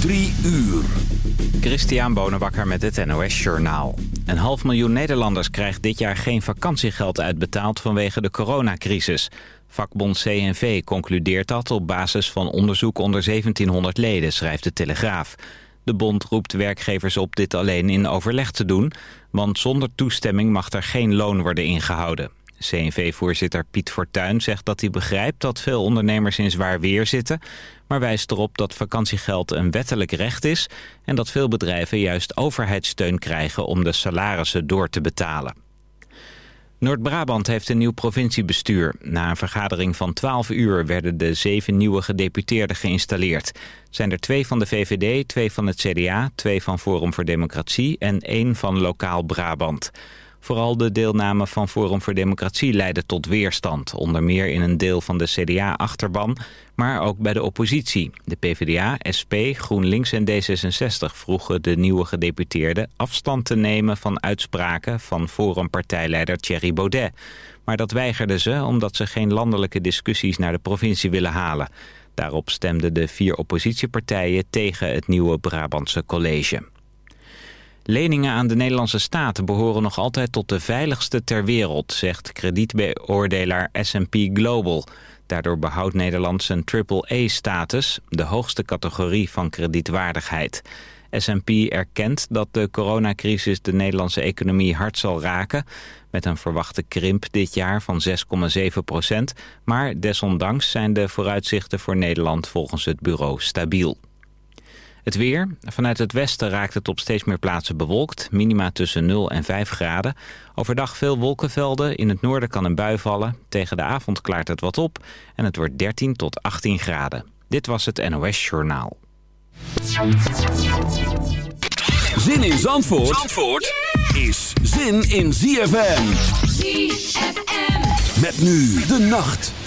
Drie uur. Christian Bonenbakker met het NOS Journaal. Een half miljoen Nederlanders krijgt dit jaar geen vakantiegeld uitbetaald vanwege de coronacrisis. Vakbond CNV concludeert dat op basis van onderzoek onder 1700 leden, schrijft de Telegraaf. De bond roept werkgevers op dit alleen in overleg te doen, want zonder toestemming mag er geen loon worden ingehouden. CNV-voorzitter Piet Fortuyn zegt dat hij begrijpt dat veel ondernemers in zwaar weer zitten... maar wijst erop dat vakantiegeld een wettelijk recht is... en dat veel bedrijven juist overheidssteun krijgen om de salarissen door te betalen. Noord-Brabant heeft een nieuw provinciebestuur. Na een vergadering van 12 uur werden de zeven nieuwe gedeputeerden geïnstalleerd. Zijn er twee van de VVD, twee van het CDA, twee van Forum voor Democratie en één van Lokaal Brabant. Vooral de deelname van Forum voor Democratie leidde tot weerstand. Onder meer in een deel van de CDA-achterban, maar ook bij de oppositie. De PvdA, SP, GroenLinks en D66 vroegen de nieuwe gedeputeerden afstand te nemen van uitspraken van Forum-partijleider Thierry Baudet. Maar dat weigerden ze omdat ze geen landelijke discussies naar de provincie willen halen. Daarop stemden de vier oppositiepartijen tegen het nieuwe Brabantse college. Leningen aan de Nederlandse staat behoren nog altijd tot de veiligste ter wereld, zegt kredietbeoordelaar S&P Global. Daardoor behoudt Nederland zijn AAA-status, de hoogste categorie van kredietwaardigheid. S&P erkent dat de coronacrisis de Nederlandse economie hard zal raken... met een verwachte krimp dit jaar van 6,7 procent. Maar desondanks zijn de vooruitzichten voor Nederland volgens het bureau stabiel. Het weer. Vanuit het westen raakt het op steeds meer plaatsen bewolkt. Minima tussen 0 en 5 graden. Overdag veel wolkenvelden. In het noorden kan een bui vallen. Tegen de avond klaart het wat op. En het wordt 13 tot 18 graden. Dit was het NOS Journaal. Zin in Zandvoort, Zandvoort is zin in ZFM. ZFM. Met nu de nacht.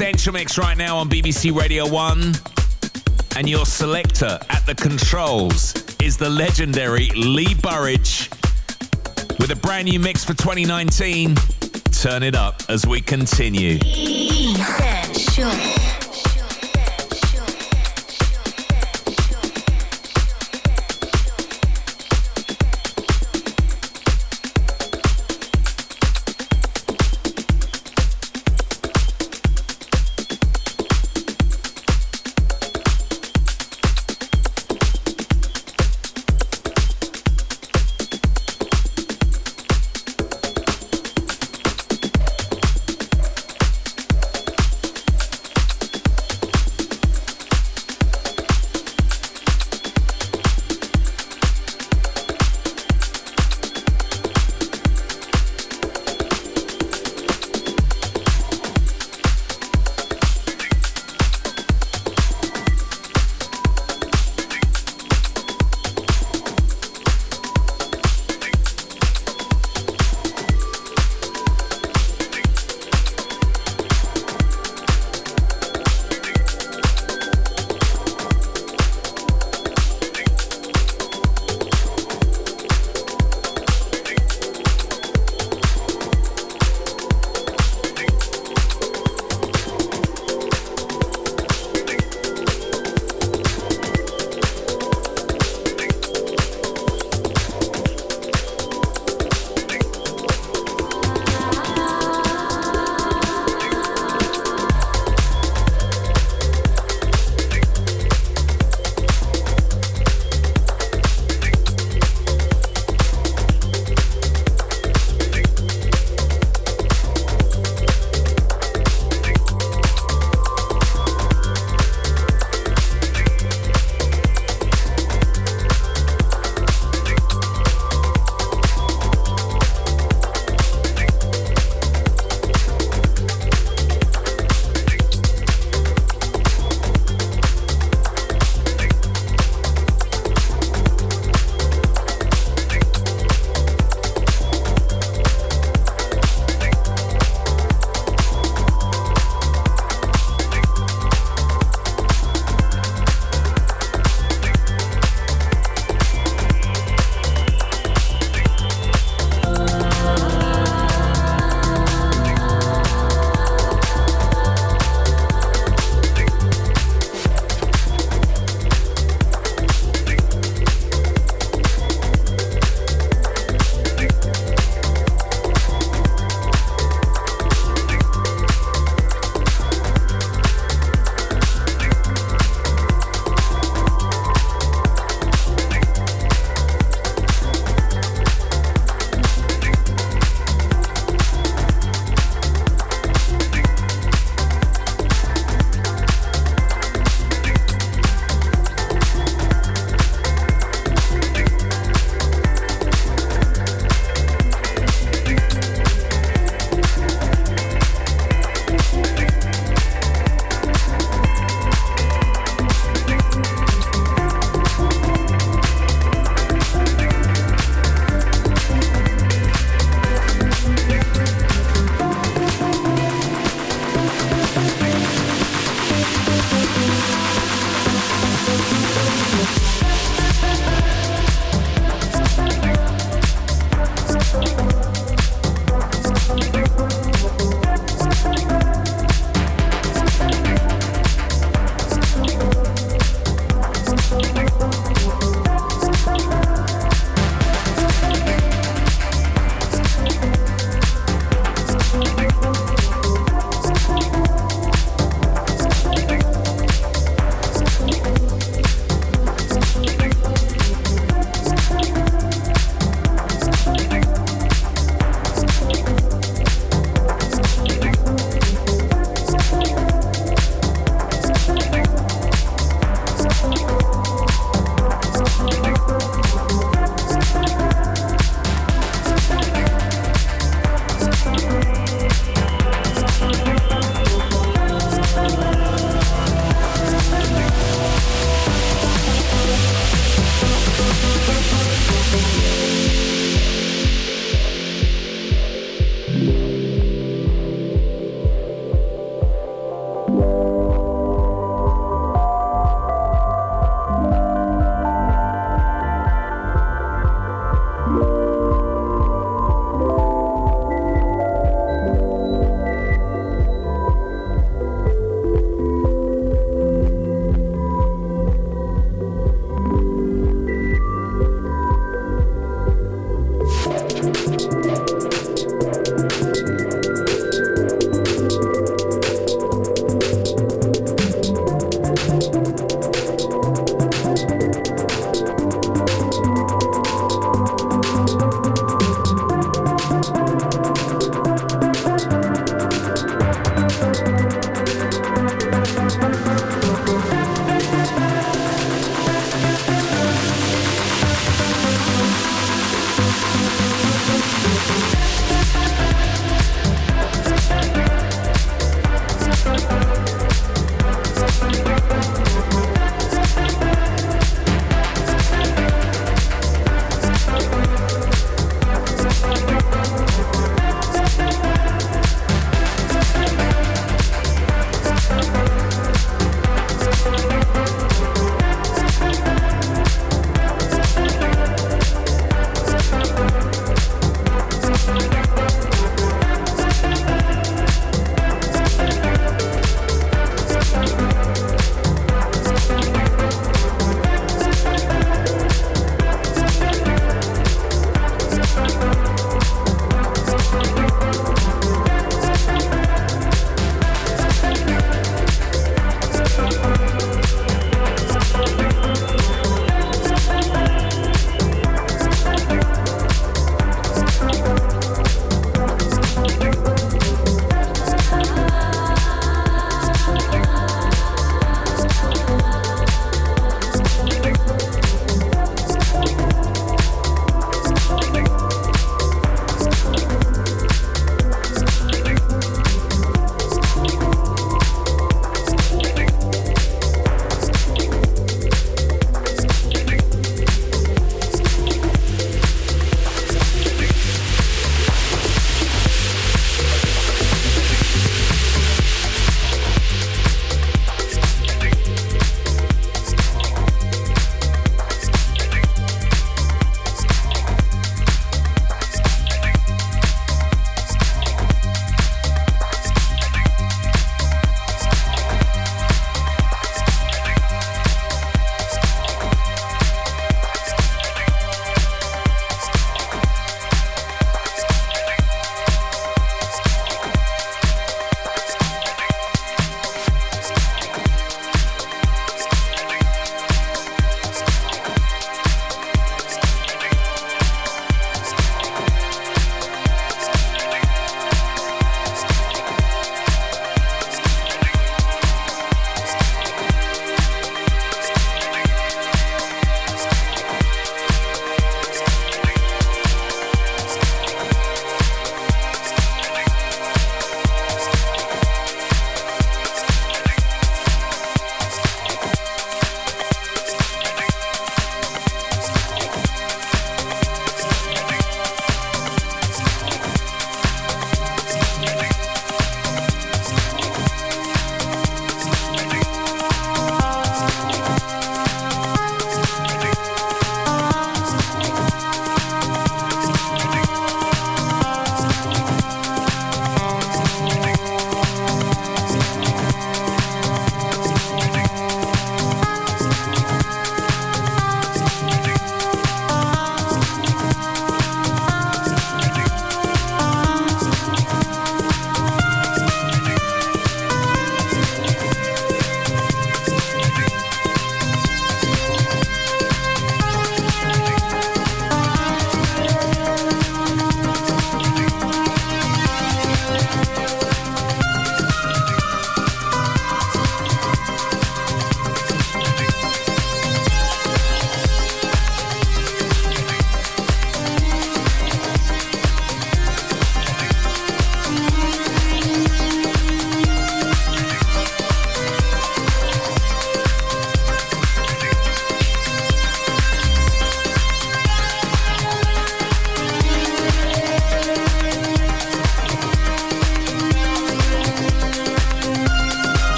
Essential Mix right now on BBC Radio 1. And your selector at the controls is the legendary Lee Burridge with a brand new mix for 2019. Turn it up as we continue. Essential.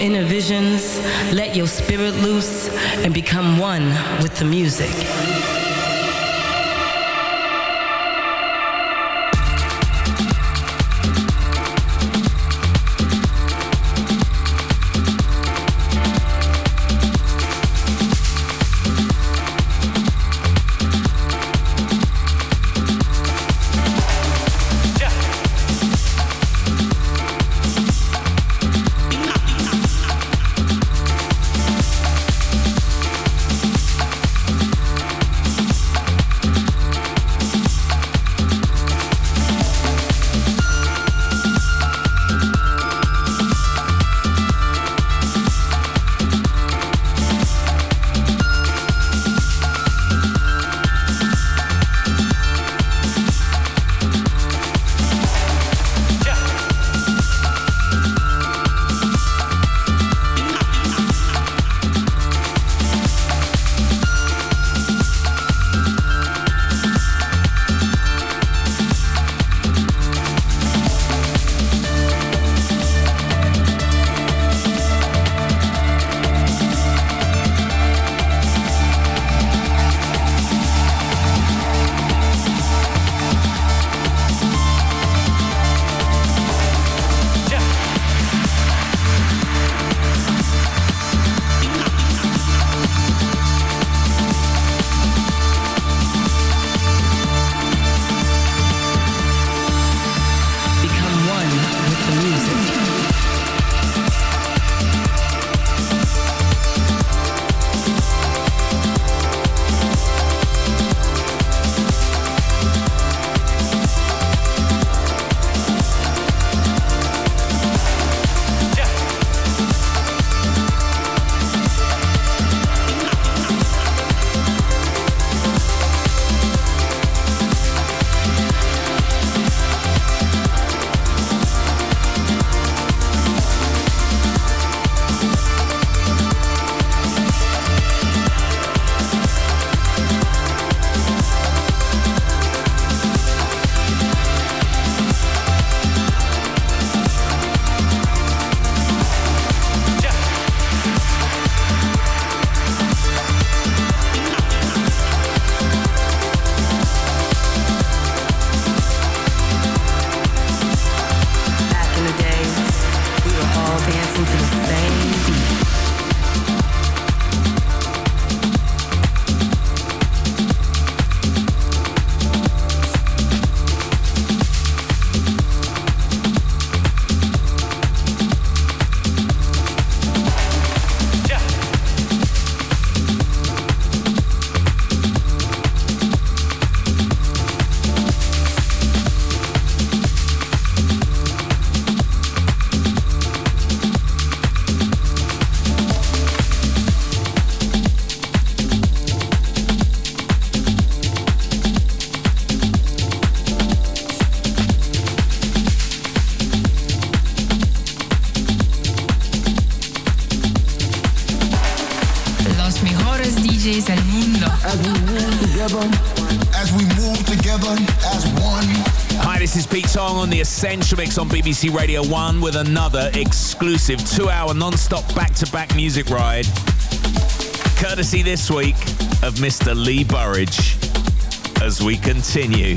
Inner visions, let your spirit loose, and become one with the music. mejores DJs del mundo. Together, Hi, this is Pete Tong on the Essential Mix on BBC Radio 1 with another exclusive two hour non stop back to back music ride. Courtesy this week of Mr. Lee Burridge as we continue.